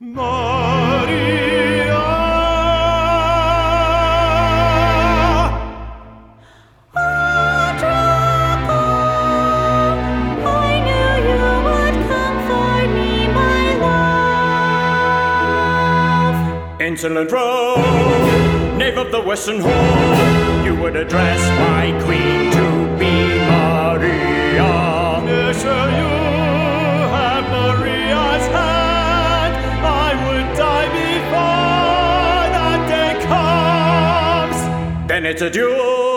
Insolent rogue, knave of the western hall, you would address my queen to be Maria. Sure you and it's a duel.